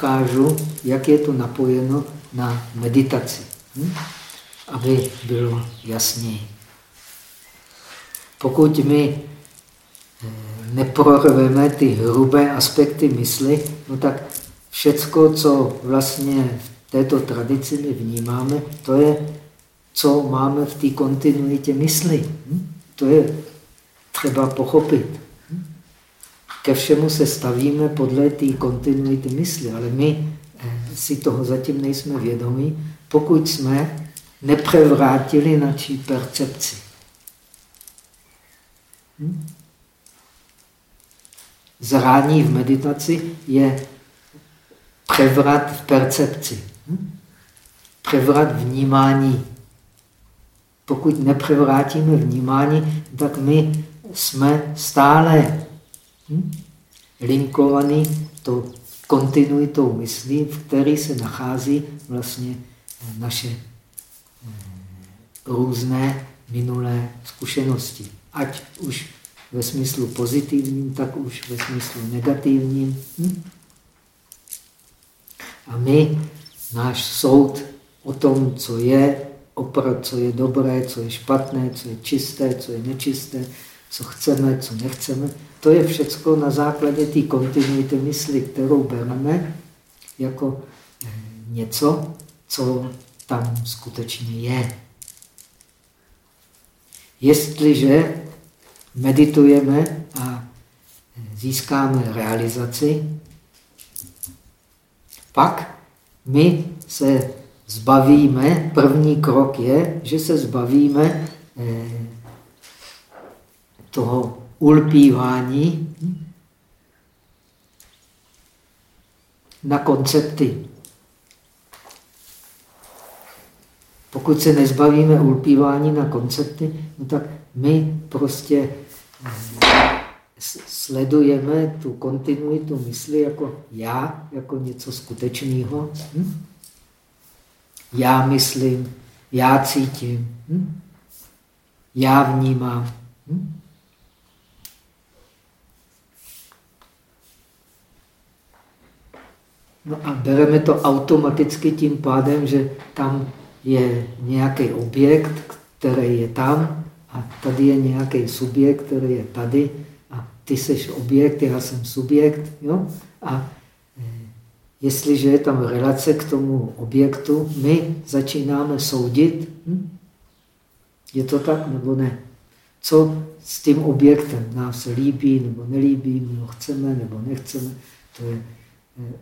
ukážu, jak je to napojeno na meditaci, hm? aby bylo jasněji. Pokud my eh, neprorveme ty hrubé aspekty mysli, no tak všecko, co vlastně v této tradici my vnímáme, to je, co máme v té kontinuitě mysli. Hm? To je třeba pochopit. Ke všemu se stavíme podle té kontinuity mysli, ale my eh, si toho zatím nejsme vědomí, pokud jsme neprevrátili naší percepci. Hm? Zrání v meditaci je převrat v percepci. Hm? Převrat vnímání. Pokud neprevrátíme vnímání, tak my jsme stále hm? linkovaní to kontinuitou myslí, v které se nachází vlastně naše hm, různé minulé zkušenosti. Ať už ve smyslu pozitivním, tak už ve smyslu negativním. Hm? A my, náš soud o tom, co je, opravdu, co je dobré, co je špatné, co je čisté, co je nečisté, co chceme, co nechceme, to je všecko na základě té kontinuity mysli, kterou bereme jako eh, něco, co tam skutečně je. Jestliže meditujeme a získáme realizaci, pak my se zbavíme, první krok je, že se zbavíme eh, toho ulpívání na koncepty. Pokud se nezbavíme ulpívání na koncepty, no tak my prostě sledujeme tu kontinuitu mysli jako já, jako něco skutečného. Hm? Já myslím, já cítím, hm? já vnímám. Hm? No a bereme to automaticky tím pádem, že tam je nějaký objekt, který je tam a tady je nějaký subjekt, který je tady a ty jsi objekt, já jsem subjekt. Jo? A e, jestliže je tam relace k tomu objektu, my začínáme soudit. Hm? Je to tak nebo ne? Co s tím objektem nás se líbí nebo nelíbí, my ho chceme nebo nechceme, to je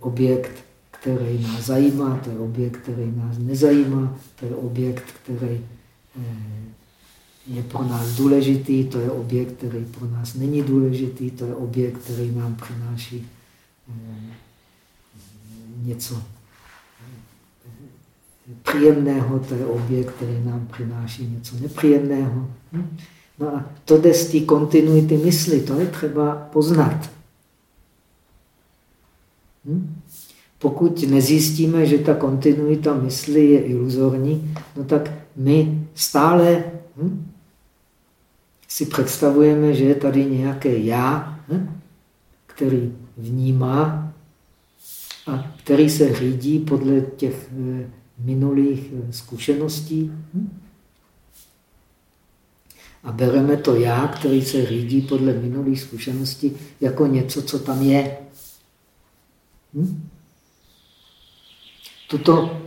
objekt, který nás zajímá, to je objekt, který nás nezajímá, to je objekt, který e, je pro nás důležitý, to je objekt, který pro nás není důležitý, to je objekt, který nám přináší eh, něco příjemného, to je objekt, který nám přináší něco nepříjemného. Hm? No a to jde z té kontinuity mysli, to je třeba poznat. Hm? Pokud nezjistíme, že ta kontinuita mysli je iluzorní, no tak my stále hm, si představujeme, že je tady nějaké já, hm, který vnímá a který se řídí podle těch eh, minulých eh, zkušeností. Hm. A bereme to já, který se řídí podle minulých zkušeností, jako něco, co tam je. Hm? Tuto,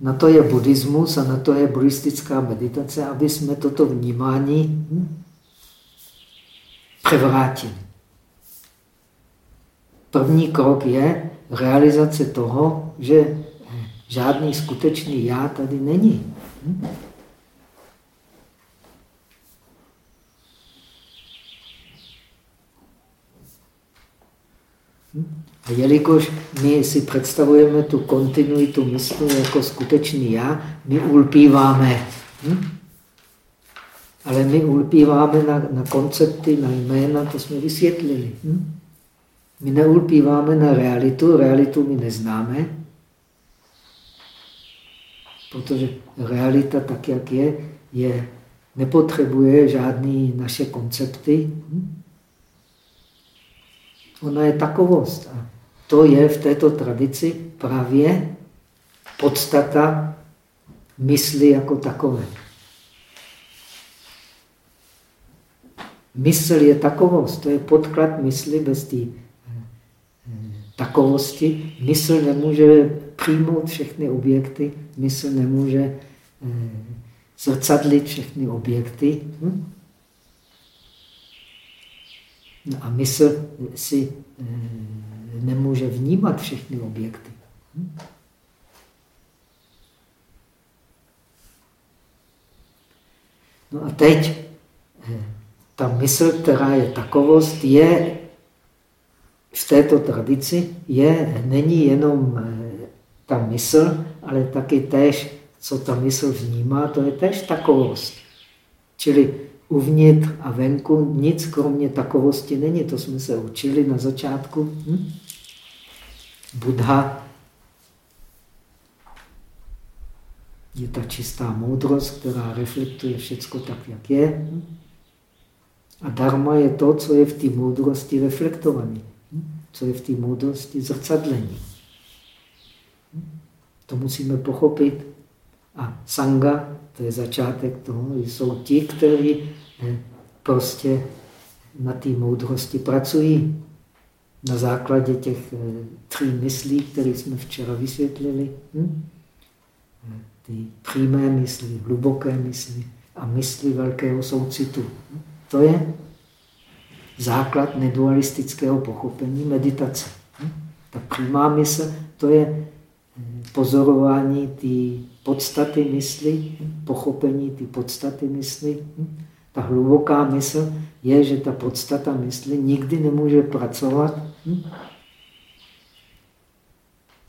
na to je buddhismus a na to je buddhistická meditace, aby jsme toto vnímání hm, převrátili. První krok je realizace toho, že žádný skutečný já tady není. Hm? A jelikož my si představujeme tu kontinuitu mysli jako skutečný já, my ulpíváme. Hm? Ale my ulpíváme na, na koncepty, na jména, to jsme vysvětlili. Hm? My neulpíváme na realitu, realitu my neznáme, protože realita tak, jak je, je nepotřebuje žádné naše koncepty. Hm? Ona je takovost. A to je v této tradici právě podstata mysli jako takové. Mysl je takovost, to je podklad mysli bez té eh, takovosti. Mysl nemůže přijmout všechny objekty, mysl nemůže eh, zrcadlit všechny objekty. Hm? No a mysl si eh, nemůže vnímat všechny objekty. Hm? No a teď ta mysl, která je takovost, je v této tradici, je, není jenom eh, ta mysl, ale taky též, co ta mysl vnímá, to je též takovost. Čili uvnitř a venku nic kromě takovosti není. To jsme se učili na začátku. Hm? Buddha je ta čistá moudrost, která reflektuje všechno tak, jak je. A dharma je to, co je v té moudrosti reflektované, co je v té moudrosti zrcadlení. To musíme pochopit. A sanga, to je začátek toho, jsou ti, kteří eh, prostě na té moudrosti pracují. Na základě těch eh, tří myslí, které jsme včera vysvětlili. Hm? Ty přímé mysli, hluboké mysli a mysli velkého soucitu. To je základ nedualistického pochopení meditace. Hm? Ta přímá mysl, to je hm, pozorování té podstaty mysli, hm? pochopení té podstaty mysli. Ta hluboká mysl je, že ta podstata mysli nikdy nemůže pracovat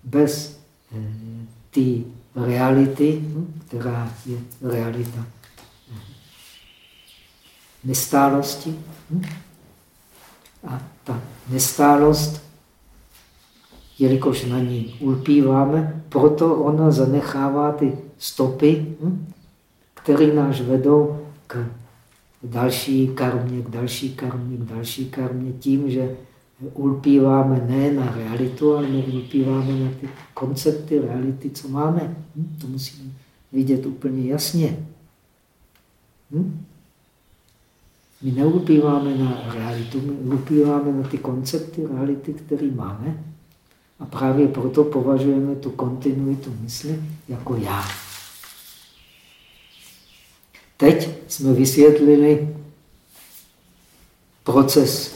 bez té reality, která je realita nestálosti. Hm? A ta nestálost, jelikož na ní ulpíváme, proto ona zanechává ty stopy, hm? které nás vedou k další karmě, k další karmě, k další karmě, tím, že ulpíváme ne na realitu, ale my ulpíváme na ty koncepty reality, co máme. Hm? To musíme vidět úplně jasně. Hm? My neupíváme na realitu, my upíváme na ty koncepty reality, které máme. A právě proto považujeme tu kontinuitu mysli jako já. Teď jsme vysvětlili proces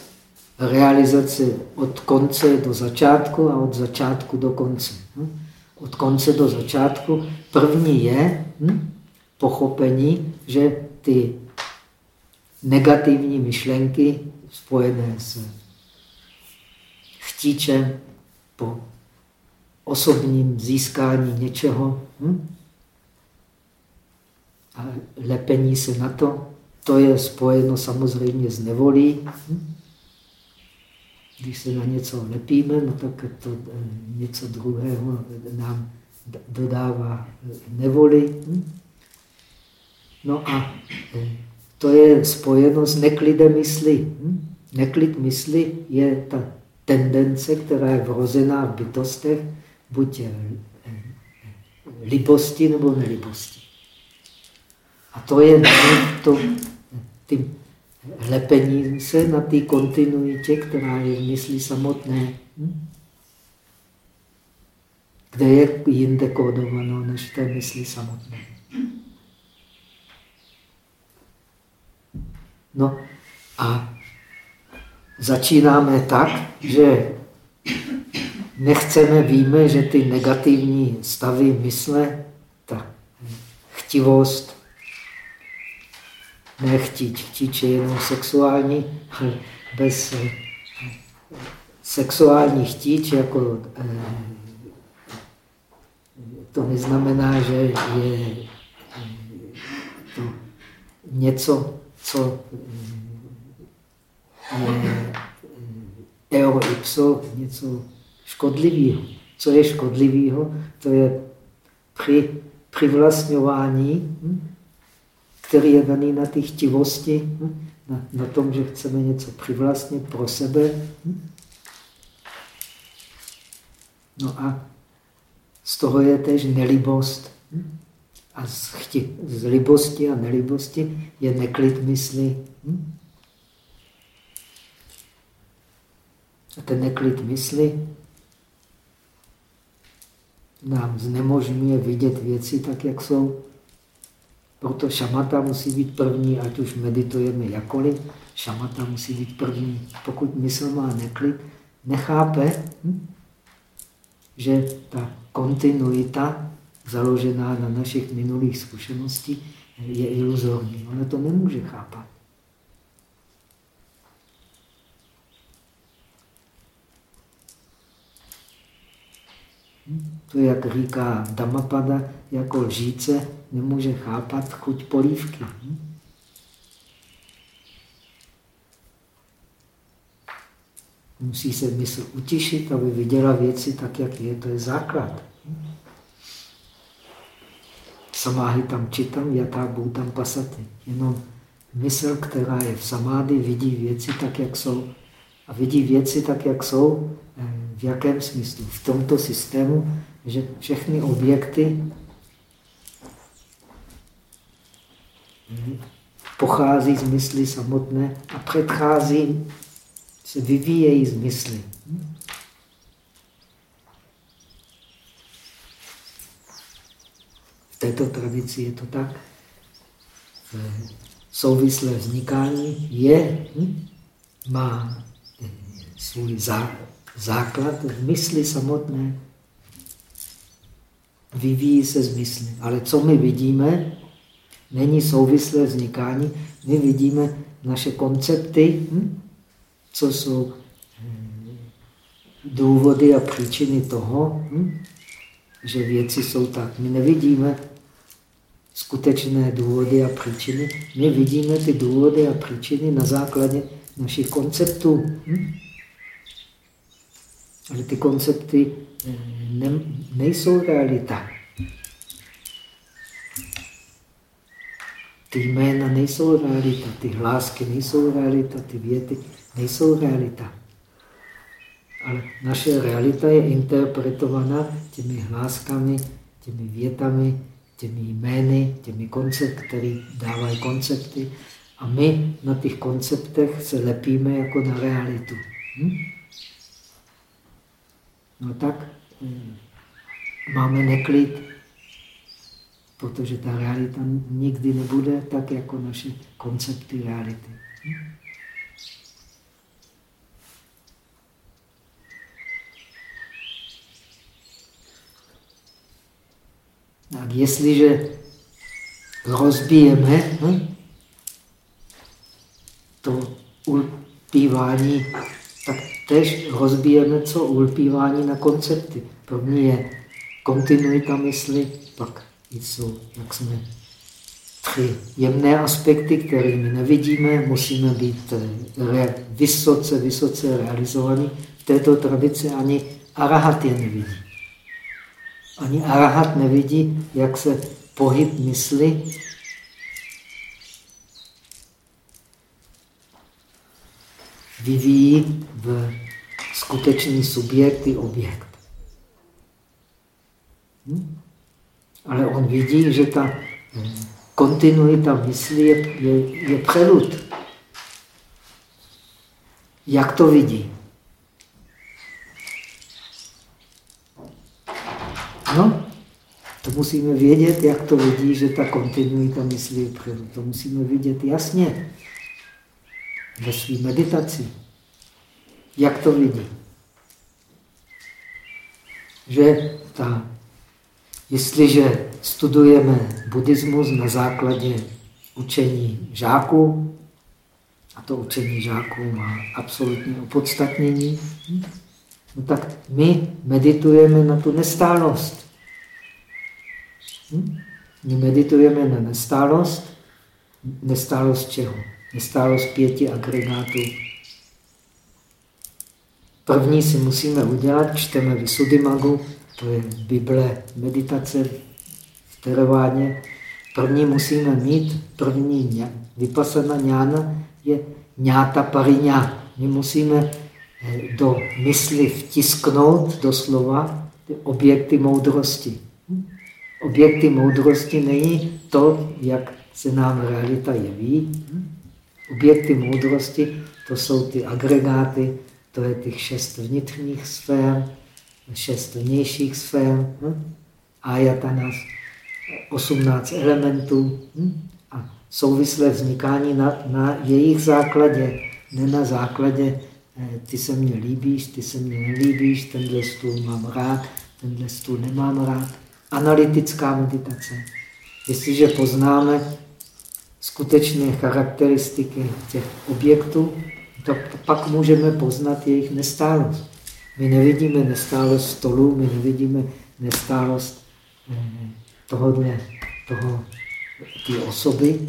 realizace od konce do začátku a od začátku do konce. Hm? Od konce do začátku první je hm, pochopení, že ty negativní myšlenky spojené s chtíčem po osobním získání něčeho hm? A lepení se na to, to je spojeno samozřejmě s nevolí. Když se na něco lepíme, no tak to eh, něco druhého nám dodává nevoli. Hm? No a eh, to je spojeno s neklidem mysli. Neklid mysli je ta tendence, která je vrozená v bytostech, buď eh, libosti nebo nelibosti. A to je to, tím lepením se na té kontinuitě, která je v mysli samotné. Hm? Kde je jinde kódovanou než té mysli samotné. No a začínáme tak, že nechceme, víme, že ty negativní stavy mysle, ta chtivost, nechtít, chtít je jenom sexuální, ale bez eh, sexuální chtíč, jako eh, to neznamená, že je eh, to něco, co je eo ipso něco škodlivého. Co je škodlivého? To je při přivlastňování, hm, který je daný na té chtivosti, hm, na, na tom, že chceme něco přivlastnit pro sebe. Hm. No a z toho je tež nelibost. Hm? A z, chti, z libosti a nelibosti je neklid mysli. A ten neklid mysli nám znemožňuje vidět věci tak, jak jsou. Proto šamata musí být první, ať už meditujeme jakoliv, šamata musí být první. Pokud mysl má neklid, nechápe, hm? že ta kontinuita založená na našich minulých zkušeností je iluzorní. Ona to nemůže chápat. To, jak říká Dhammapada, jako lžíce nemůže chápat chuť polívky. Musí se mysl utišit, aby viděla věci tak, jak je. To je základ. Samáhy tam čitam, jatá tam pasaty. Jenom mysl, která je v samády, vidí věci tak, jak jsou. A vidí věci tak, jak jsou, eh, v jakém smyslu? V tomto systému, že všechny objekty pochází z mysli samotné a předchází, se vyvíjejí z mysli. V této tradici je to tak. Souvislé vznikání je, má svůj základ v mysli samotné. Vyvíjí se z mysli. Ale co my vidíme, není souvislé vznikání. My vidíme naše koncepty, hm? co jsou hm, důvody a příčiny toho, hm? že věci jsou tak. My nevidíme skutečné důvody a příčiny, my vidíme ty důvody a příčiny na základě našich konceptů. Hm? Ale ty koncepty eh, ne, nejsou realita. Ty jména nejsou realita, ty hlásky nejsou realita, ty věty nejsou realita. Ale naše realita je interpretovaná těmi hláskami, těmi větami, těmi jmény, těmi koncepty, které dávají koncepty. A my na těch konceptech se lepíme jako na realitu. Hm? No tak hm, máme neklid, protože ta realita nikdy nebude tak, jako naše koncepty reality. Hm? Tak jestliže rozbijeme hm, to ulpívání, tak tež rozbijeme co? Ulpívání na koncepty. První je kontinuita mysli, pak jsou, jak jsme, tři jemné aspekty, které my nevidíme, musíme být eh, vysoce, vysoce realizovaní. V této tradici ani arahat je nevidí. Ani arahat nevidí, jak se pohyb mysli vyvíjí v skutečný subjekt i objekt. Hm? Ale on vidí, že ta kontinuita mysli je, je, je přelud. Jak to vidí? No, to musíme vědět, jak to vidí, že ta kontinuita mysli je přelud. To musíme vidět jasně ve své meditaci. Jak to vidí? Že ta, jestliže studujeme buddhismus na základě učení žáků, a to učení žáků má absolutní opodstatnění, no tak my meditujeme na tu nestálost. My meditujeme na nestálost. Nestálost čeho? Nestálost pěti agregátů. První si musíme udělat, čteme Visuddhimagu, to je Bible meditace v Teravádě. První musíme mít, první vypasana ňána je ňáta pariňá. My musíme eh, do mysli vtisknout do slova objekty moudrosti. Objekty moudrosti není to, jak se nám realita jeví. Objekty moudrosti, to jsou ty agregáty, to je těch šest vnitřních sfér, šest vnějších sfér, hm? ajatanas, 18 elementů hm? a souvislé vznikání na, na jejich základě, ne na základě eh, ty se mně líbíš, ty se mně nelíbíš, tenhle stůl mám rád, tenhle stůl nemám rád. Analytická meditace. Jestliže poznáme skutečné charakteristiky těch objektů, tak pak můžeme poznat jejich nestálost. My nevidíme nestálost stolu, my nevidíme nestálost eh, tohohle, toho, ty osoby.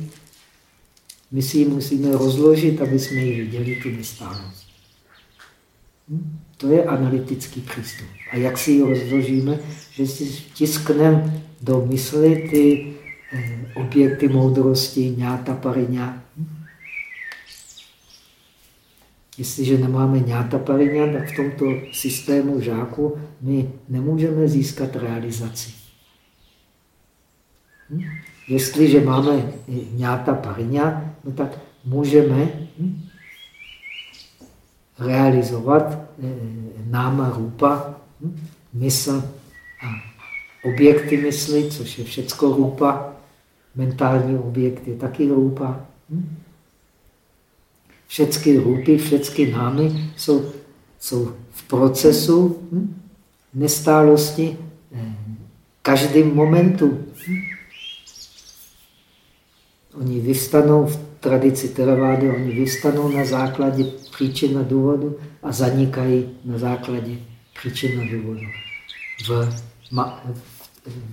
My si ji musíme rozložit, aby jsme ji viděli, tu nestálost. Hm? To je analytický přístup. A jak si ji rozložíme? Že si tiskneme do mysli ty eh, objekty moudrosti, ňáta, pariňa. Jestliže nemáme ňáta pariňa, tak v tomto systému žáku my nemůžeme získat realizaci. Hm? Jestliže máme ňáta pariňa, no tak můžeme hm, realizovat eh, náma rupa, hm, mysl a objekty mysli, což je všecko rupa, mentální objekt je taky rupa. Hm. Všechny rupy, všechny námy jsou, jsou v procesu nestálosti eh, každým momentu. Oni vystanou v tradici Teravády, oni vystanou na základě příčin a důvodu a zanikají na základě příčin a důvodu. V, v,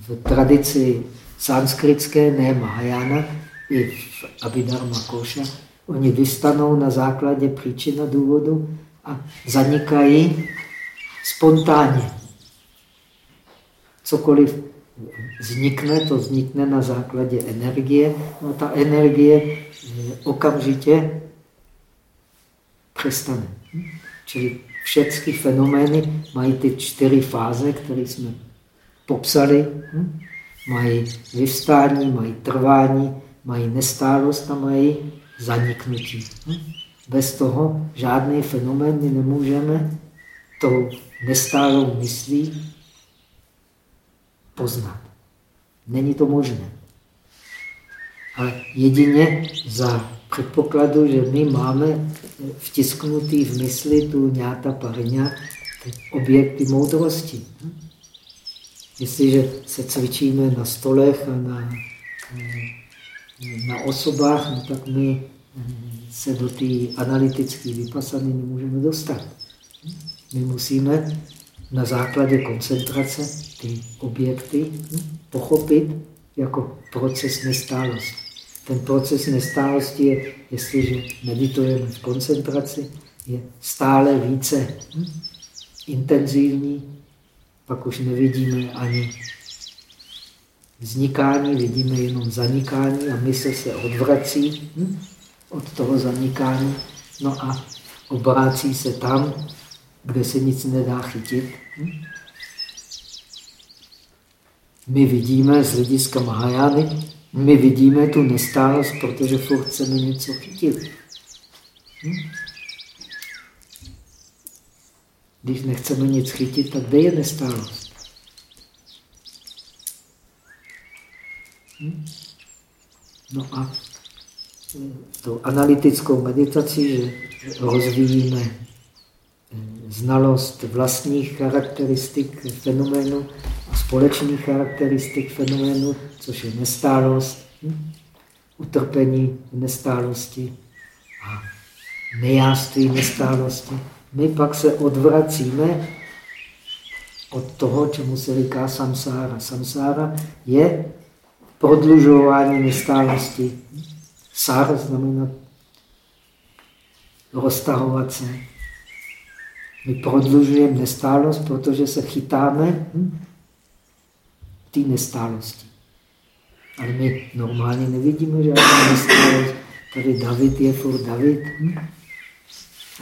v tradici sanskritské, ne Mahajana, i v Abhidharma Koša, oni vystanou na základě příčin a důvodu a zanikají spontánně. Cokoliv vznikne, to vznikne na základě energie. No ta energie eh, okamžitě přestane. Čili všechny fenomény mají ty čtyři fáze, které jsme popsali. Mají vyvstání, mají trvání, mají nestálost a mají zaniknutí. Bez toho žádný fenomén my nemůžeme tou nestálou myslí poznat. Není to možné. Ale jedině za předpokladu, že my máme vtisknutý v mysli tu ňáta parňa, objekty moudrosti. Jestliže se cvičíme na stolech a na, na osobách, no tak my se do té analytické vypasany nemůžeme dostat. My musíme na základě koncentrace ty objekty pochopit jako proces nestálosti. Ten proces nestálosti je, jestliže meditujeme v koncentraci, je stále více intenzivní, pak už nevidíme ani vznikání, vidíme jenom zanikání a mysl se odvrací od toho zanikání, no a obrácí se tam, kde se nic nedá chytit. My vidíme z hlediska Mahajány, my vidíme tu nestálost, protože furt chceme něco chytit. Když nechceme nic chytit, tak kde je nestálost? No a tou analytickou meditací, že rozvíjíme eh, znalost vlastních charakteristik fenoménu a společných charakteristik fenoménu, což je nestálost, hm? utrpení nestálosti a nejáství nestálosti. My pak se odvracíme od toho, čemu se říká samsára. Samsára je prodlužování nestálosti. Sára znamená roztahovat se. My prodlužujeme nestálost, protože se chytáme hm, té nestálosti. Ale my normálně nevidíme žádnou nestálost. Tady David je furt David. Hm?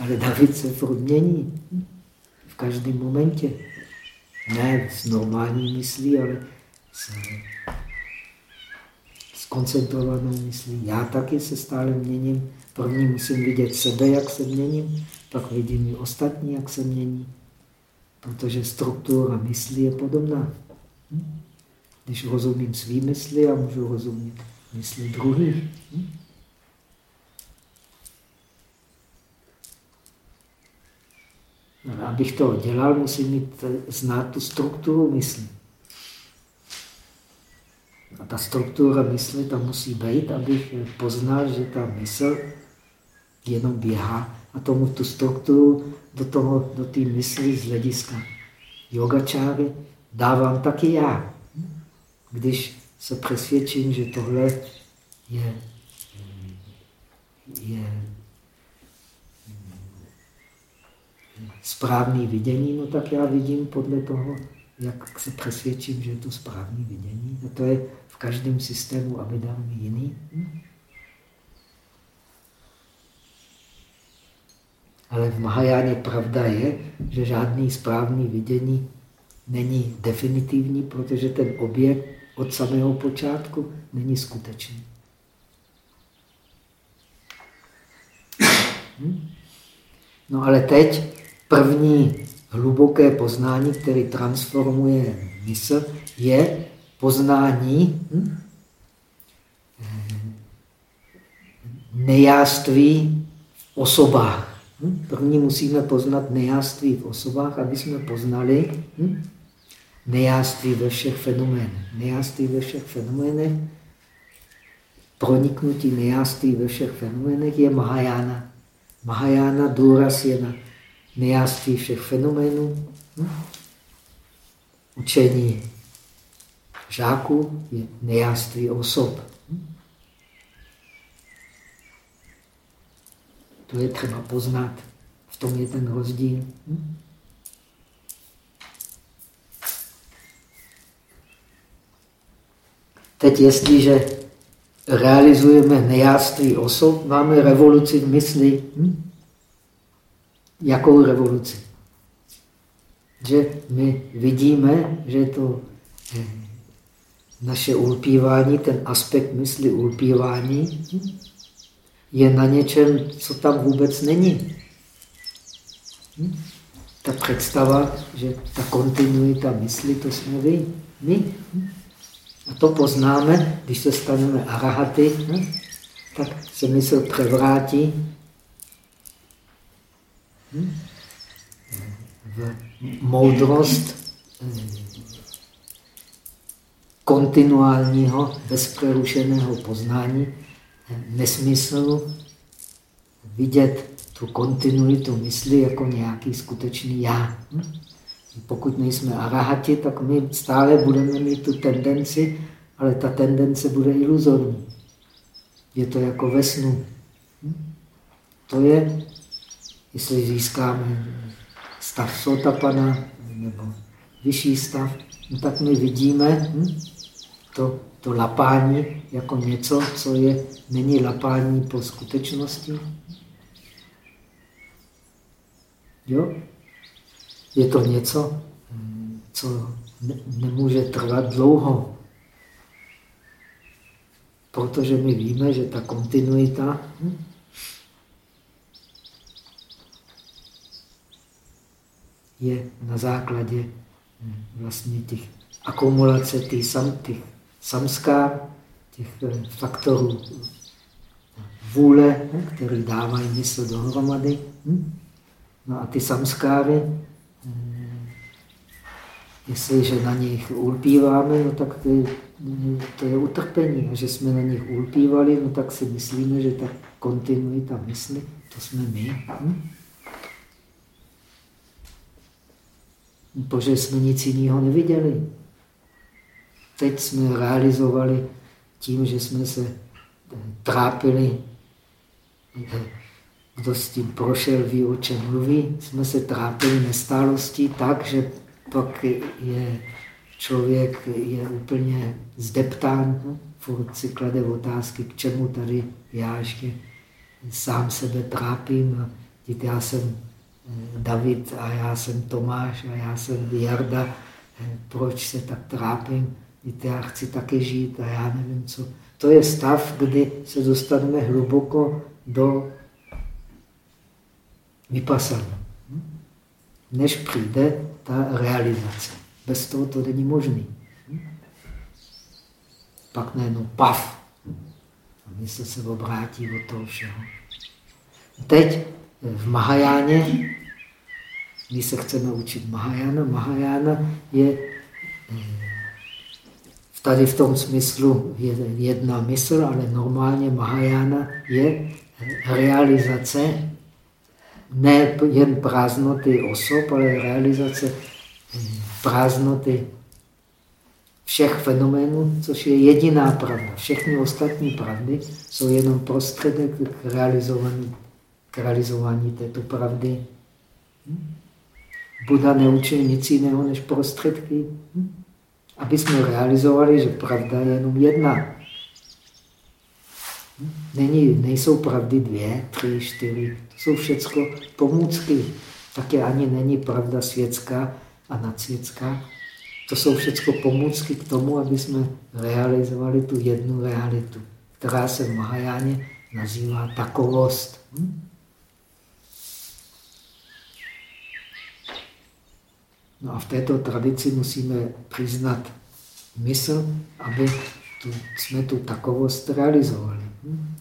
Ale David se furt mění. Hm? V každém momentě. Ne s normální myslí, ale s koncentrovanou myslí. Já taky se stále měním. První musím vidět sebe, jak se měním, pak vidím i ostatní, jak se mění. Protože struktura mysli je podobná. Hm? Když rozumím svý mysli, já můžu rozumět mysli druhých. Hm? No, abych to dělal, musím mít, znát tu strukturu mysli. A ta struktura mysli tam musí být, abych poznal, že ta mysl jenom běhá a tomu tu strukturu do toho, do té mysli z hlediska yogačáry dávám taky já. Když se přesvědčím, že tohle je, je správný vidění, no tak já vidím podle toho, jak se přesvědčím, že je to správný vidění. A to je v každém systému abhidharmy jiný. Ale v Mahajáně pravda je, že žádný správný vidění není definitivní, protože ten objekt od samého počátku není skutečný. Hm? No ale teď první hluboké poznání, které transformuje mysl, je poznání hm? nejáství v osobách. Hm? První musíme poznat nejáství v osobách, aby jsme poznali hm? nejáství ve všech fenoménech. Nejáství ve všech fenoménech, proniknutí nejáství ve všech fenoménech je Mahajana. Mahajana důraz je na nejáství všech fenoménů. Učení žáků je nejáství osob. To je třeba poznat. V tom je ten rozdíl. Teď jestliže realizujeme nejáství osob, máme revoluci v mysli. Jakou revoluci? Že my vidíme, že to naše ulpívání, ten aspekt mysli ulpívání, je na něčem, co tam vůbec není. Ta představa, že ta kontinuita mysli, to jsme vy, my. A to poznáme, když se staneme arahaty, tak se mysl převrátí moudrost kontinuálního, bezprerušeného poznání, nesmyslu vidět tu kontinuitu mysli jako nějaký skutečný já. Pokud nejsme arahati, tak my stále budeme mít tu tendenci, ale ta tendence bude iluzorní. Je to jako ve snu. To je, jestli získáme stav sotapana nebo vyšší stav, no tak my vidíme hm? to, to lapání jako něco, co je, není lapání po skutečnosti. Jo? je to něco, co nemůže trvat dlouho. Protože my víme, že ta kontinuita hm, je na základě hm, vlastně těch akumulace těch, sam, těch samskár, těch eh, faktorů vůle, hm, které dávají mysl dohromady. No a ty samskáry Jestliže na nich ulpíváme, no tak je, to je utrpení. A že jsme na nich ulpívali, no tak si myslíme, že ta kontinuita mysli, to jsme my. Hm? Protože jsme nic jiného neviděli. Teď jsme realizovali tím, že jsme se trápili, kdo s tím prošel, ví, o čem mluví, jsme se trápili nestálostí tak, že pak je člověk je úplně zdeptán, furt si klade otázky, k čemu tady já ještě sám sebe trápím. A já jsem eh, David a já jsem Tomáš a já jsem Jarda proč se tak trápím, víte, já chci taky žít a já nevím co. To je stav, kdy se dostaneme hluboko do vypasana. Než přijde ta realizace. Bez toho to není možné. Pak najednou paf. A mysl se obrátí od toho všeho. Teď v Mahajáně, my se chceme učit Mahajána. Mahajána je tady v tom smyslu jedna mysl, ale normálně Mahajána je realizace ne jen prázdnoty osob, ale realizace prázdnoty všech fenoménů, což je jediná pravda. Všechny ostatní pravdy jsou jenom prostředek k realizování, realizování této pravdy. Buda neučil nic jiného než prostředky, aby jsme realizovali, že pravda je jenom jedna. Není, nejsou pravdy dvě, tři, čtyři. To jsou všechno pomůcky. Také ani není pravda světská a nadsvětská. To jsou všechno pomůcky k tomu, aby jsme realizovali tu jednu realitu, která se v Mahajáně nazývá takovost. Hm? No a v této tradici musíme přiznat mysl, aby tu, jsme tu takovost realizovali. Hm?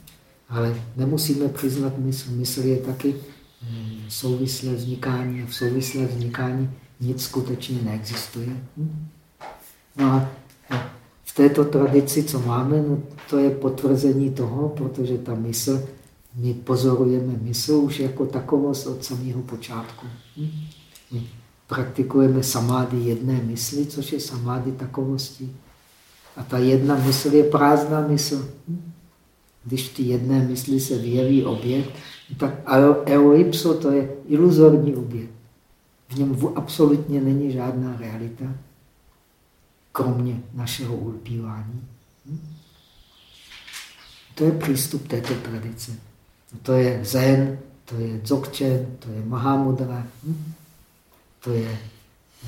Ale nemusíme přiznat mysl. Mysl je taky hm, souvislé vznikání v souvislé vznikání nic skutečně neexistuje. Hm? No a v této tradici, co máme, no to je potvrzení toho, protože ta mysl, my pozorujeme mysl už jako takovost od samého počátku. Praktikujeme samády jedné mysli, což je samády takovosti. A ta jedna mysl je prázdná mysl. Když v té jedné mysli se vyjeví objekt, tak eoipso to je iluzorní objekt. V něm absolutně není žádná realita, kromě našeho ulpívání. To je přístup této tradice. To je zen, to je dzogchen, to je mahamudra. To je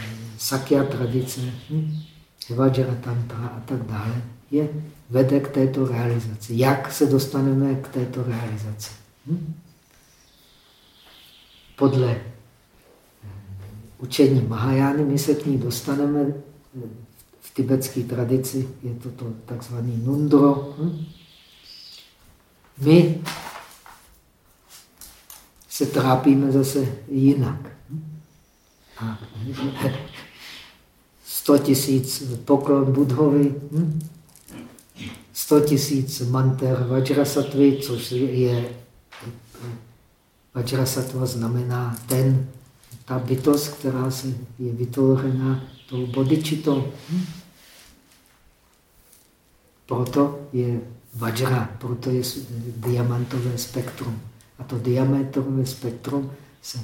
eh, sakya tradice, hm? Vajratantra a tak dále, je, vede k této realizaci. Jak se dostaneme k této realizaci? Hm? Podle eh, učení Mahajány my se k ní dostaneme v tibetské tradici, je to, to takzvaný nundro. Hm? My se trápíme zase jinak. 100 tisíc poklon Budhovi, 100 tisíc manter Vajrasattva, což je Vajrasattva znamená ten, ta bytost, která se je vytvořena tou bodičitou. Proto je Vajra, proto je diamantové spektrum. A to diamantové spektrum se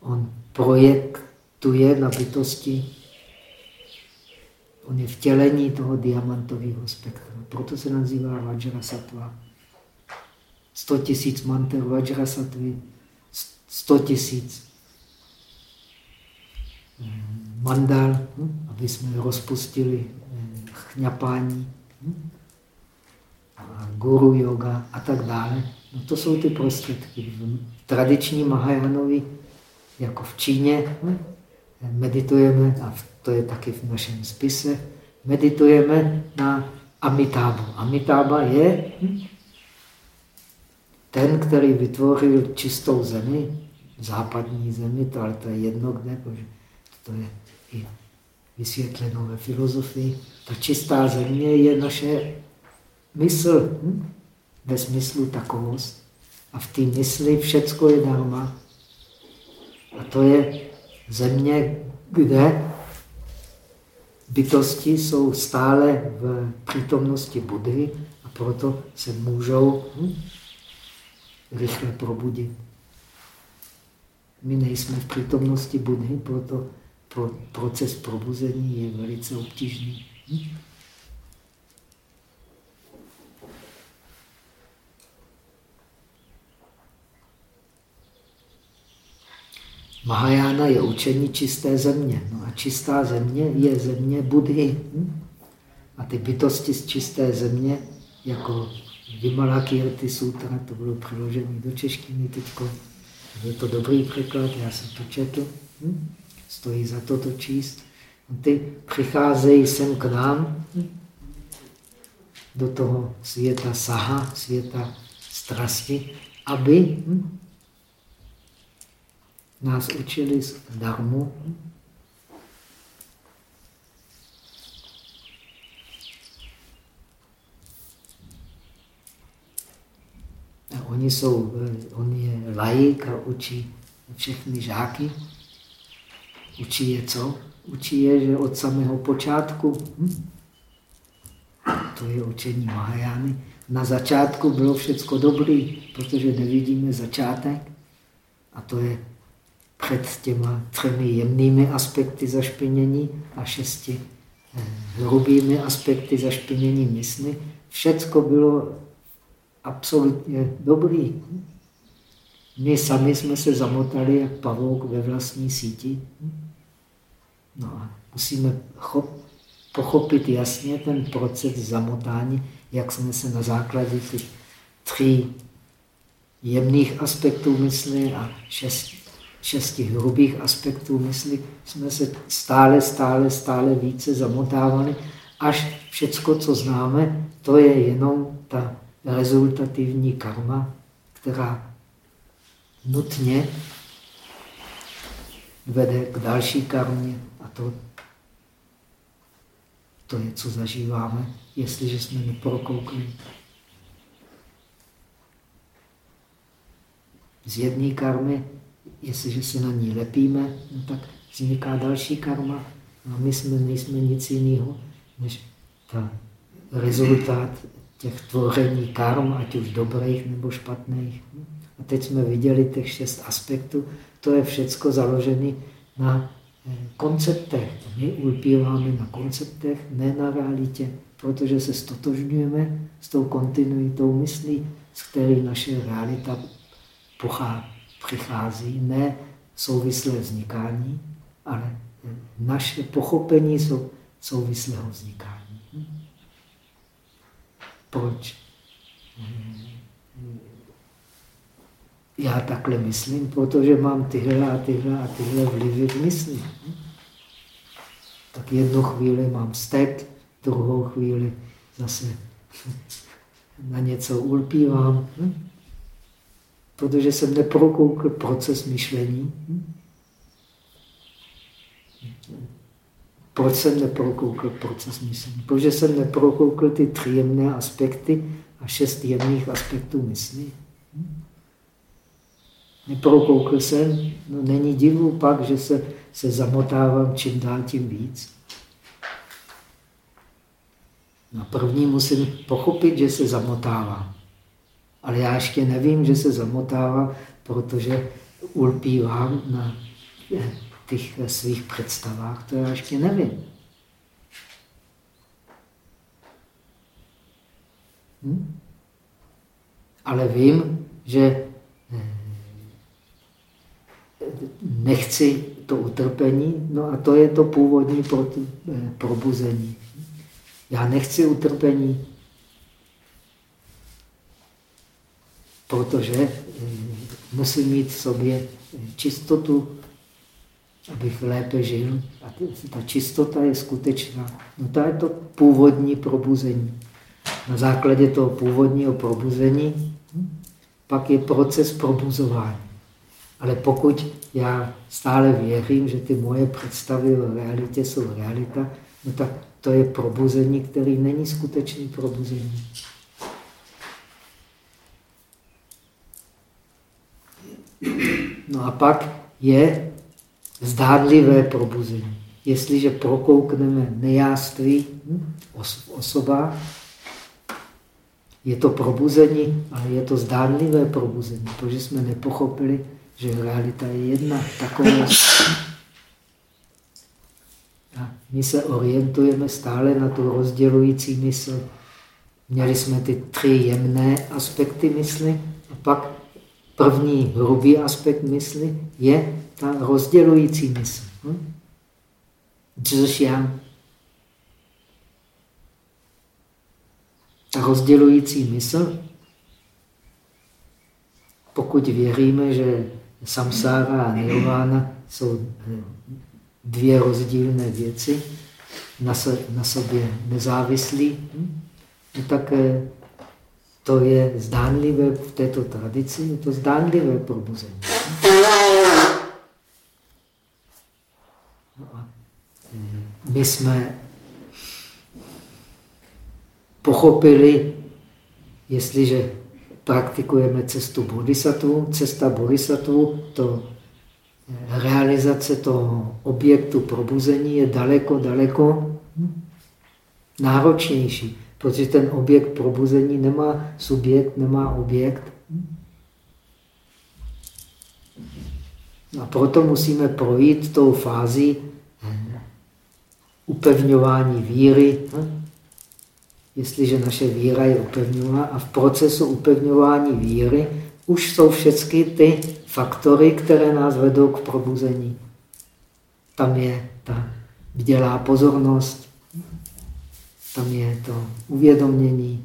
on projekt tu je na bytosti. On je vtělení toho diamantového spektra. Proto se nazývá Vajrasattva. 100 tisíc manter Vajrasattva, 100 tisíc mandal, hm, aby jsme rozpustili eh, chňapání, hm, guru yoga a tak dále. No to jsou ty prostředky. V tradiční Mahajanovi, jako v Číně, hm, meditujeme, a to je taky v našem spise, meditujeme na Amitábu. Amitába je ten, který vytvořil čistou zemi, západní zemi, to, ale to je jedno kde, protože to je i vysvětleno ve filozofii. Ta čistá země je naše mysl, hm? ve smyslu takovost. A v té mysli všecko je dharma. A to je země, kde bytosti jsou stále v přítomnosti Budhy a proto se můžou hm, rychle probudit. My nejsme v přítomnosti Budhy, proto pro proces probuzení je velice obtížný. Hm? Mahajána je učení čisté země. No a čistá země je země Budhy. Hm? A ty bytosti z čisté země, jako Vimalakirti Sutra, to bylo přeložené do češtiny teď. Je to dobrý překlad, já jsem to četl. Hm? Stojí za to to číst. Ty přicházejí sem k nám, hm? do toho světa saha, světa strasti, aby? Nás učili z darmu. A oni jsou, on je laik a učí všechny žáky. Učí je co? Učí je, že od samého počátku, hm? to je učení Mahajány, na začátku bylo všecko dobrý, protože nevidíme začátek. A to je před těma třemi jemnými aspekty zašpinění a šesti eh, hrubými aspekty zašpinění mysli. Všecko bylo absolutně dobrý. My sami jsme se zamotali jak pavouk ve vlastní síti. No a musíme pochopit jasně ten proces zamotání, jak jsme se na základě těch tří jemných aspektů mysli a šesti šesti hrubých aspektů mysli jsme se stále, stále, stále více zamotávali, až všecko, co známe, to je jenom ta rezultativní karma, která nutně vede k další karmě a to, to je, co zažíváme, jestliže jsme neprokoukli. Z jedné karmy jestliže se na ní lepíme, no tak vzniká další karma. A my jsme, nejsme nic jiného, než ta rezultát těch tvoření karm, ať už dobrých nebo špatných. A teď jsme viděli těch šest aspektů. To je všecko založené na eh, konceptech. My ulpíváme na konceptech, ne na realitě, protože se stotožňujeme s tou kontinuitou myslí, z které naše realita pochází přichází, ne souvislé vznikání, ale naše pochopení jsou souvislého vznikání. Proč? Já takhle myslím, protože mám tyhle a tyhle a tyhle vlivy v mysli. Tak jednu chvíli mám stek, druhou chvíli zase na něco ulpívám protože jsem neprokoukl proces myšlení. Proč jsem neprokoukl proces myšlení? Protože jsem neprokoukl ty tři jemné aspekty a šest jemných aspektů mysli. Neprokoukl jsem, no není divu pak, že se, se zamotávám čím dál tím víc. Na první musím pochopit, že se zamotávám. Ale já ještě nevím, že se zamotává, protože ulpívám na těch svých představách. To já ještě nevím. Hm? Ale vím, že eh, nechci to utrpení, no a to je to původní eh, probuzení. Já nechci utrpení, protože eh, musím mít v sobě čistotu, abych lépe žil. A ta čistota je skutečná. No to je to původní probuzení. Na základě toho původního probuzení hm, pak je proces probuzování. Ale pokud já stále věřím, že ty moje představy o realitě jsou realita, no tak to je probuzení, který není skutečný probuzení. No a pak je zdádlivé probuzení. Jestliže prokoukneme nejáství v osobách, je to probuzení, ale je to zdánlivé probuzení, protože jsme nepochopili, že realita je jedna. Takové. A my se orientujeme stále na tu rozdělující mysl. Měli jsme ty tři jemné aspekty mysli a pak První hrubý aspekt mysli je ta rozdělující mysl. Hm? Ta rozdělující mysl, pokud věříme, že samsára a nirvana jsou dvě rozdílné věci, na sobě nezávislí, hm? no tak eh, to je zdánlivé v této tradici, je to zdánlivé probuzení. No eh, my jsme pochopili, jestliže praktikujeme cestu bodhisattva, cesta bodhisattva, to eh, realizace toho objektu probuzení je daleko, daleko náročnější, protože ten objekt probuzení nemá subjekt, nemá objekt. A proto musíme projít tou fázi upevňování víry, jestliže naše víra je upevňována a v procesu upevňování víry už jsou všechny ty faktory, které nás vedou k probuzení. Tam je ta vdělá pozornost, tam je to uvědomění,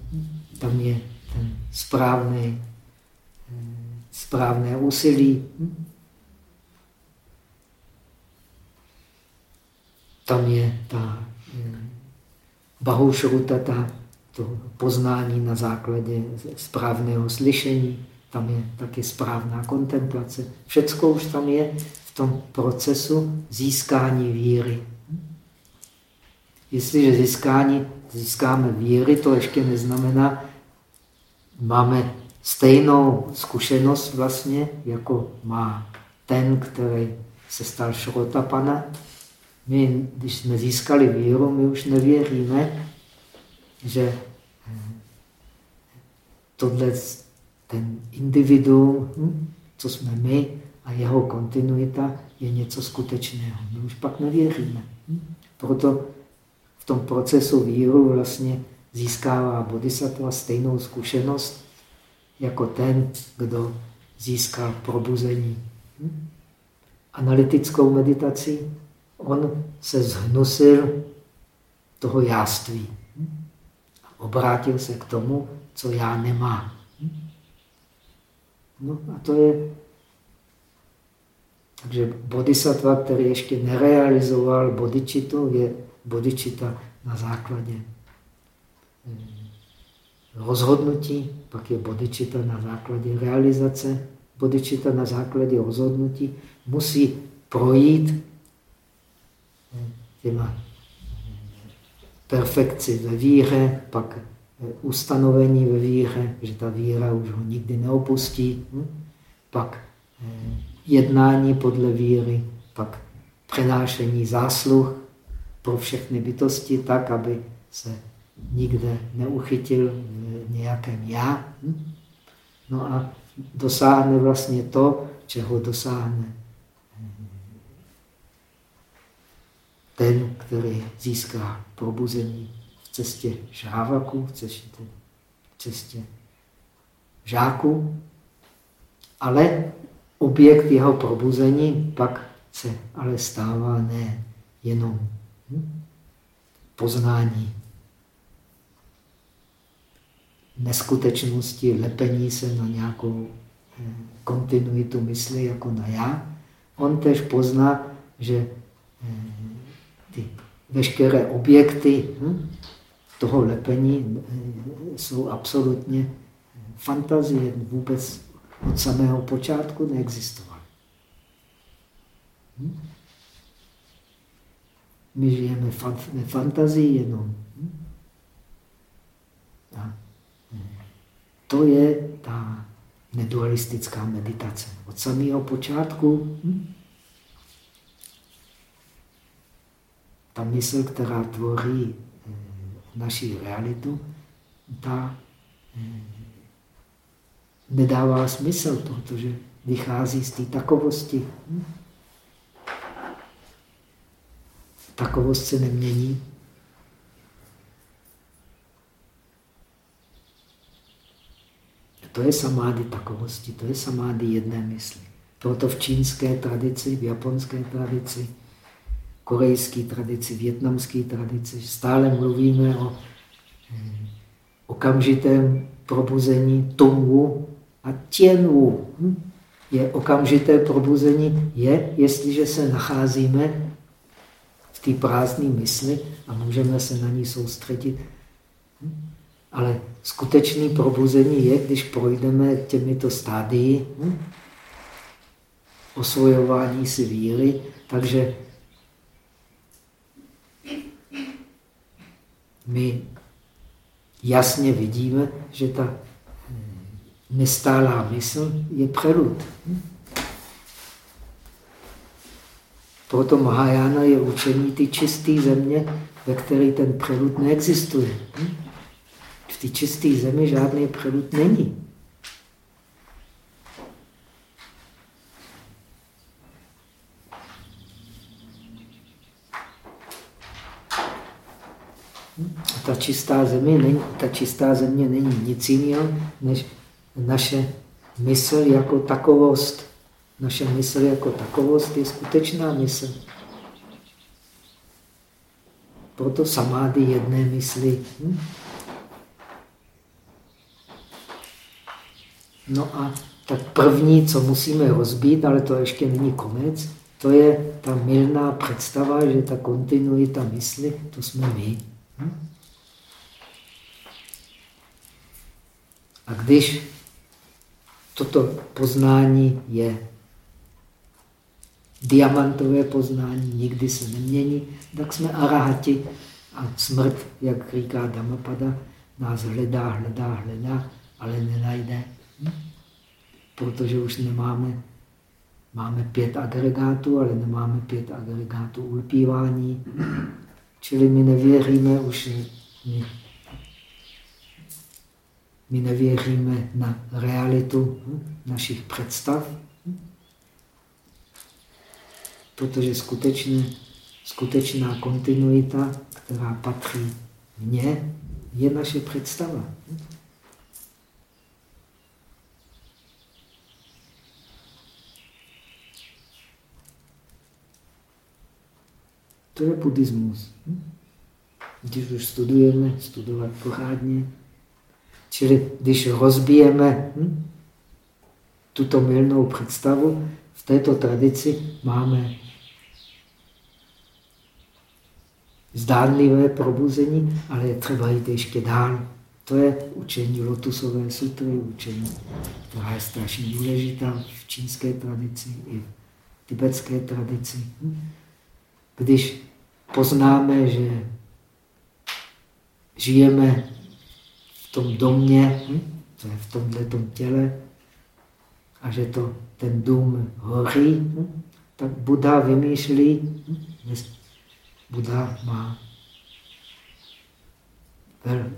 tam je ten správný, správné úsilí. Tam je ta eh, bahušrutata, to poznání na základě správného slyšení, tam je taky správná kontemplace. Všecko už tam je v tom procesu získání víry. Jestliže získání, získáme víry, to ještě neznamená, máme stejnou zkušenost vlastně, jako má ten, který se stal šrotapana. My, když jsme získali víru, my už nevěříme, že eh, tohle ten individuum, hm, co jsme my a jeho kontinuita, je něco skutečného. My už pak nevěříme. Hm. Proto v tom procesu víru vlastně získává bodhisattva stejnou zkušenost jako ten, kdo získal probuzení. Hm. Analytickou meditací on se zhnusil toho jáství obrátil se k tomu, co já nemám. No a to je... Takže bodhisattva, který ještě nerealizoval bodičitu, je bodičita na základě eh, rozhodnutí, pak je bodičita na základě realizace, bodičita na základě rozhodnutí musí projít eh, těma perfekci ve víře, pak eh, ustanovení ve víře, že ta víra už ho nikdy neopustí, hm? pak eh, jednání podle víry, pak přenášení zásluh pro všechny bytosti tak, aby se nikde neuchytil v nějakém já. Hm? No a dosáhne vlastně to, čeho dosáhne ten, který získá probuzení v cestě žávaku, v cestě, v cestě žáku, ale objekt jeho probuzení pak se ale stává ne jenom hm, poznání neskutečnosti, lepení se na nějakou hm, kontinuitu mysli jako na já. On tež pozná, že hm, ty veškeré objekty hm, toho lepení eh, jsou absolutně fantazie, vůbec od samého počátku neexistovaly. Hm? My žijeme ve fantazii jenom. Hm? A eh, to je ta nedualistická meditace. Od samého počátku hm? ta mysl, která tvoří eh, naši realitu, ta eh, nedává smysl, protože vychází z té takovosti. Takovost se nemění. To je samády takovosti, to je samády jedné mysli. Proto v čínské tradici, v japonské tradici, korejské tradici, větnamské tradici stále mluvíme o eh, okamžitém probuzení Tongwu a Tianwu. Hm? Je okamžité probuzení, je, jestliže se nacházíme té prázdné mysli a můžeme se na ní soustředit. Hm? Ale skutečné probuzení je, když projdeme těmito stádii hm? osvojování si víry, takže my jasně vidíme, že ta nestálá mysl je prelud. Proto Mahajana je učení ty čisté země, ve které ten prelud neexistuje. V té čisté zemi žádný prelud není. Ta čistá, země není, ta čistá země není nic jiného, než naše mysl jako takovost. Naše mysl jako takovost je skutečná mysl. Proto samády jedné mysli. Hm? No a tak první, co musíme rozbít, ale to ještě není konec, to je ta milná představa, že ta kontinuita mysli, to jsme my. Hm? A když toto poznání je diamantové poznání, nikdy se nemění, tak jsme arahati a smrt, jak říká Dhammapada, nás hledá, hledá, hledá, ale nenajde. Protože už nemáme, máme pět agregátů, ale nemáme pět agregátů ulpívání. Čili my nevěříme už my nevěříme na realitu hm, našich představ, protože skutečně, skutečná kontinuita, která patří mně, je naše představa. To je buddhismus. Když už studujeme, studovat pořádně, Čili když rozbijeme hm, tuto milnou představu, v této tradici máme zdánlivé probuzení, ale je třeba jít ještě dál. To je učení lotusové sutry, učení, která je strašně důležitá v čínské tradici i v tibetské tradici. Když poznáme, že žijeme tom domě, co je v tomhle tom těle, a že to, ten dům hoří, tak Buddha vymýšlí? Buddha má vel,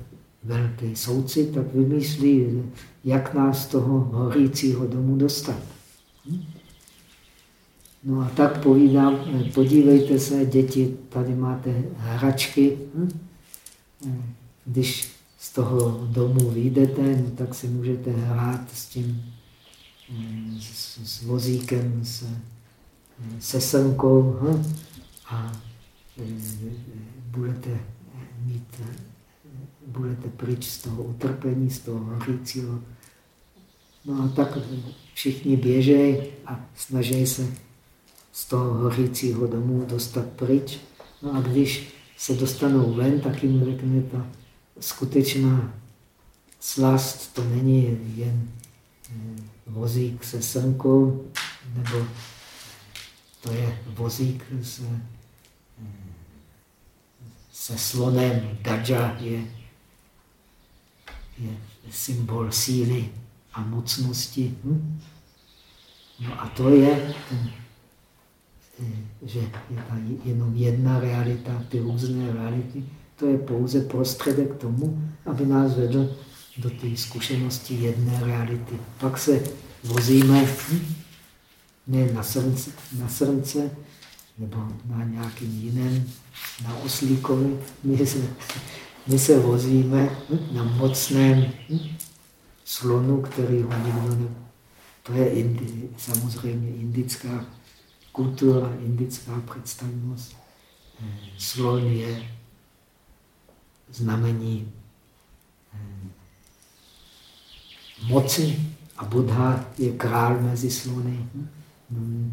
velký soucit, tak vymýšlí, jak nás z toho hořícího domu dostat. No a tak povídám, podívejte se, děti, tady máte hračky. Když z toho domu vyjdete, no, tak si můžete hrát s tím s, s vozíkem, s, se srnkou hm? a budete mít, budete pryč z toho utrpení, z toho hořícího. No a tak všichni běžejí a snaží se z toho hořícího domu dostat pryč. No a když se dostanou ven, tak jim řeknete, skutečná slast to není jen eh, vozík se srnkou, nebo to je vozík se, eh, se slonem. Daja je, je symbol síly a mocnosti. Hm? No a to je, že je jenom jedna realita, ty různé reality, to je pouze prostředek k tomu, aby nás vedl do té zkušenosti jedné reality. Pak se vozíme hm, ne na srdce, na srdce nebo na nějakým jiném, na oslíkovi. My se, my se vozíme hm, na mocném hm, slonu, který ho nikdo ne, To je indi, samozřejmě indická kultura, indická představivost. Slon je znamení eh, moci a Buddha je král mezi slony.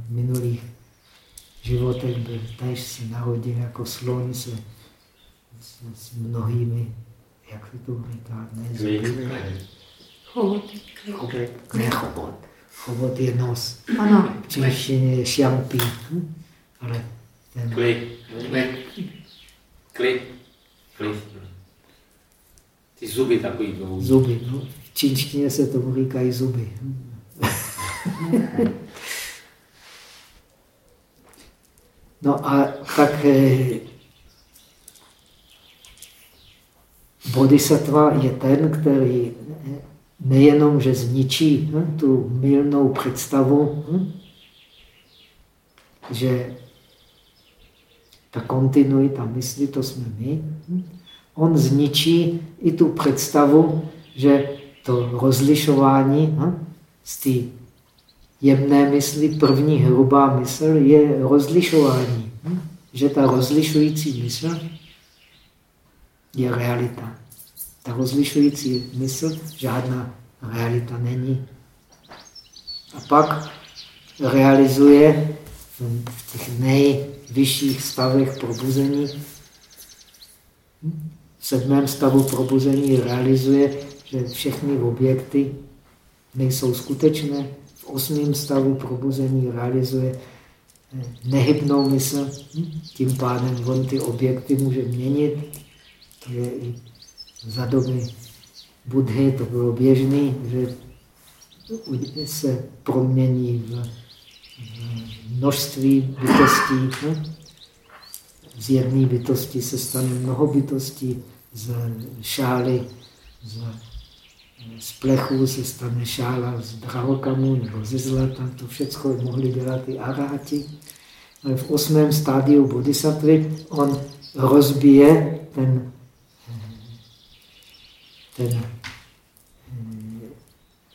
Minulých životech byl tež se narodil jako slon se s, s mnohými, jak se to říká, ne? Chobot. Ne chobot. Chobot je nos. Ano. V češtině je šampí. Ale ten... Klik. Klik. Klik. Ty zuby takový dlouhý. Zuby, no. V čínštině se tomu říkají zuby. No a tak eh, bodhisattva je ten, který nejenom, že zničí hm, tu milnou představu, hm, že ta kontinuita mysli, to jsme my, hm, on zničí i tu představu, že to rozlišování z té jemné mysli, první hrubá mysl je rozlišování. Hm, že ta rozlišující mysl je realita. Ta rozlišující mysl žádná realita není. A pak realizuje v těch nejvyšších stavech probuzení, v sedmém stavu probuzení realizuje, že všechny objekty nejsou skutečné. V osmém stavu probuzení realizuje eh, nehybnou mysl, tím pádem on ty objekty může měnit. To je i za doby Budhy to bylo běžné, že se promění v, množství bytostí. Ne? Z jedné bytosti se stane mnoho bytostí, z šály, z, z plechu se stane šála z drahokamu nebo ze zlata. To všechno mohli dělat i aráti. V osmém stádiu bodhisattvy on rozbije ten ten eh,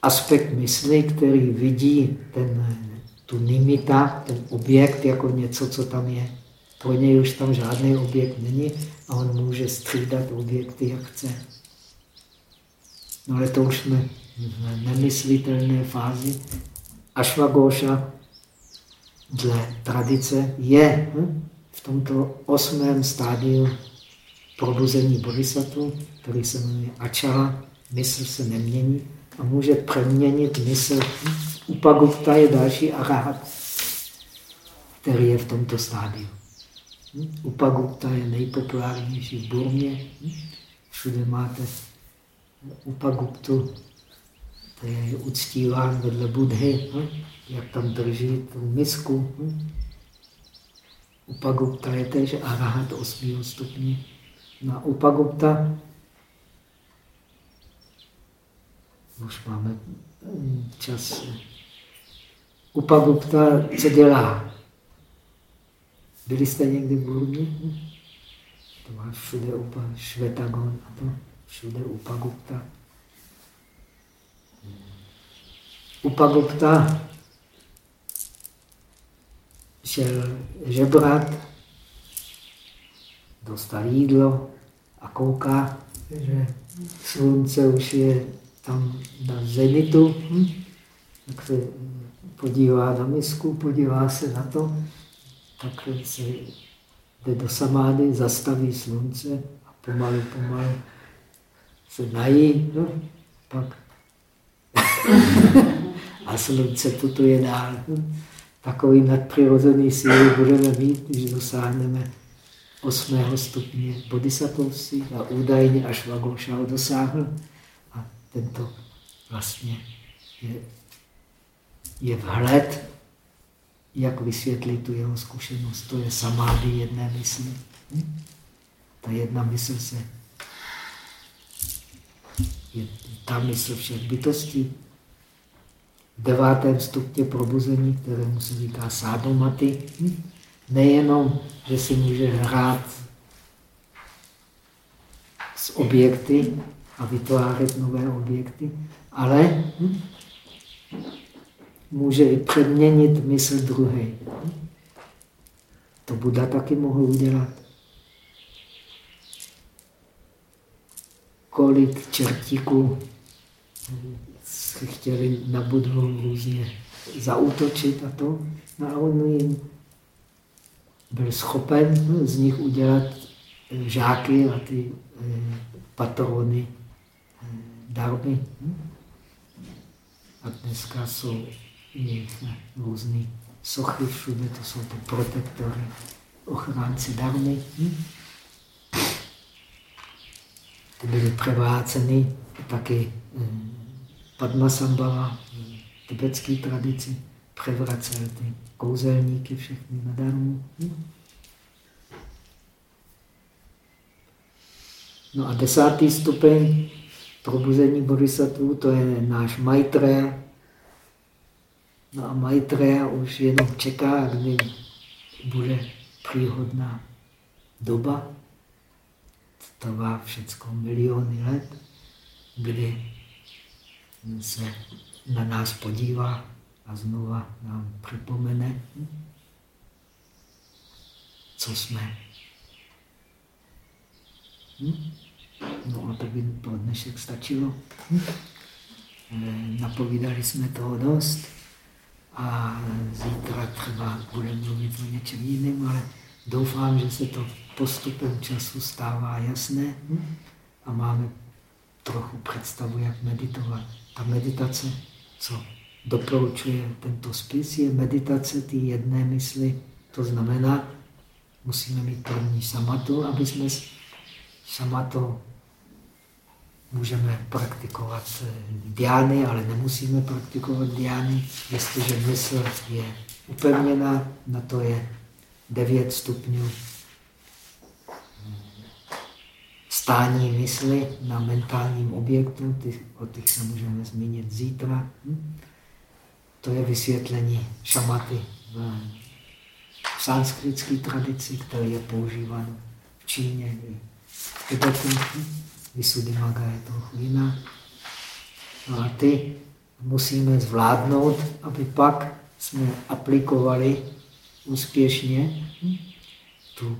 aspekt mysli, který vidí ten, tu nimita, ten objekt jako něco, co tam je. Pro něj už tam žádný objekt není a on může střídat objekty, jak chce. No ale to už jsme v nemyslitelné fázi. Ashwagosha dle tradice je hm, v tomto osmém stádiu probuzení bodhisattva, který se jmenuje ačala, mysl se nemění a může přeměnit mysl. Upagupta je další arahat, který je v tomto stádiu. Upagupta je nejpopulárnější v Burmě. Všude máte Upaguptu, je uctíván vedle Budhy, jak tam drží tu misku. Upagupta je tež arahat 8. stupně na Upagupta. Už máme čas. Upagupta, co dělá? Byli jste někdy v Burmě? To má všude upa, Švetagon a to všude Upagupta. Upagupta šel žebrat, dostal jídlo a kouká, že slunce už je tam na zenitu, hm? tak se podívá na misku, podívá se na to, tak se jde do samády, zastaví slunce a pomalu, pomalu se nají, no, pak a slunce tutuje dál. Takový nadpřirozený síly budeme mít, když dosáhneme osmého stupně bodhisattvství a údajně až Vagosha ho dosáhl. A tento vlastně je, je vhled, jak vysvětlit tu jeho zkušenost. To je samády jedné mysli. Hm? Ta jedna mysl se je ta mysl všech bytostí. V devátém stupně probuzení, kterému se říká sádomaty, nejenom, že si může hrát s objekty a vytvářet nové objekty, ale může i přeměnit mysl druhé. To Buda taky mohl udělat. Kolik čertíků chtěli na Budhu různě zautočit a to. No a on jim byl schopen z nich udělat žáky a ty eh, patrony eh, darby. A dneska jsou i různé sochy všude, to jsou ty protektory, ochránci darmy. Ty byly převráceny taky eh, Padmasambhava tibetské tradici převracel ty kouzelníky všechny na darmu. No a desátý stupeň probuzení bodhisattva, to je náš Maitreya. No a Maitreya už jenom čeká, kdy bude příhodná doba. To trvá všechno miliony let, kdy se na nás podívá a znova nám připomene, co jsme. Hm? No a to by pro dnešek stačilo. Napovídali jsme toho dost a zítra třeba budeme mluvit o něčem jiném, ale doufám, že se to postupem času stává jasné a máme trochu představu, jak meditovat. Ta meditace, co doporučuje tento spis, je meditace té jedné mysli. To znamená, musíme mít první samatu, aby jsme samato můžeme praktikovat eh, diány, ale nemusíme praktikovat diány, jestliže mysl je upevněná, na to je 9 stupňů stání mysli na mentálním objektu, ty, o těch se můžeme zmínit zítra. Hm? To je vysvětlení šamaty v, v sanskritské tradici, které je používáno v Číně i v Tibetu. Visuddhimagga je trochu jiná. No a ty musíme zvládnout, aby pak jsme aplikovali úspěšně tu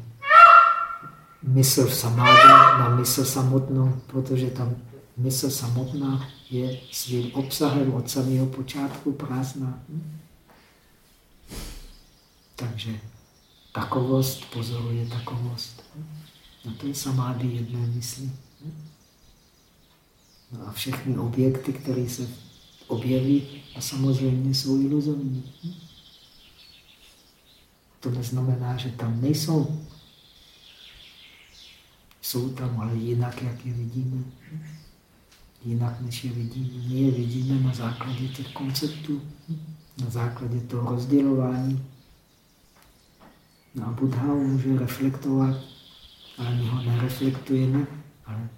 mysl samády na mysl samotnou, protože tam mysl samotná je svým obsahem od samého počátku prázdná. Takže takovost pozoruje takovost. A to je samády jedné mysli. No a všechny objekty, které se objeví, a samozřejmě jsou iluzorní. To neznamená, že tam nejsou. Jsou tam, ale jinak, jak je vidíme jinak, než je vidíme. My je vidíme na základě těch konceptů, na základě toho rozdělování. No a Buddha může reflektovat, ale my ho nereflektujeme, ale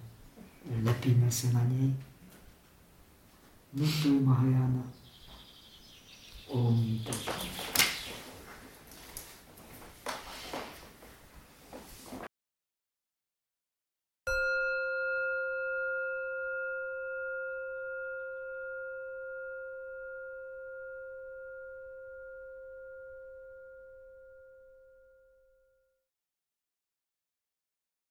lepíme se na něj. No to je Mahajana. Om.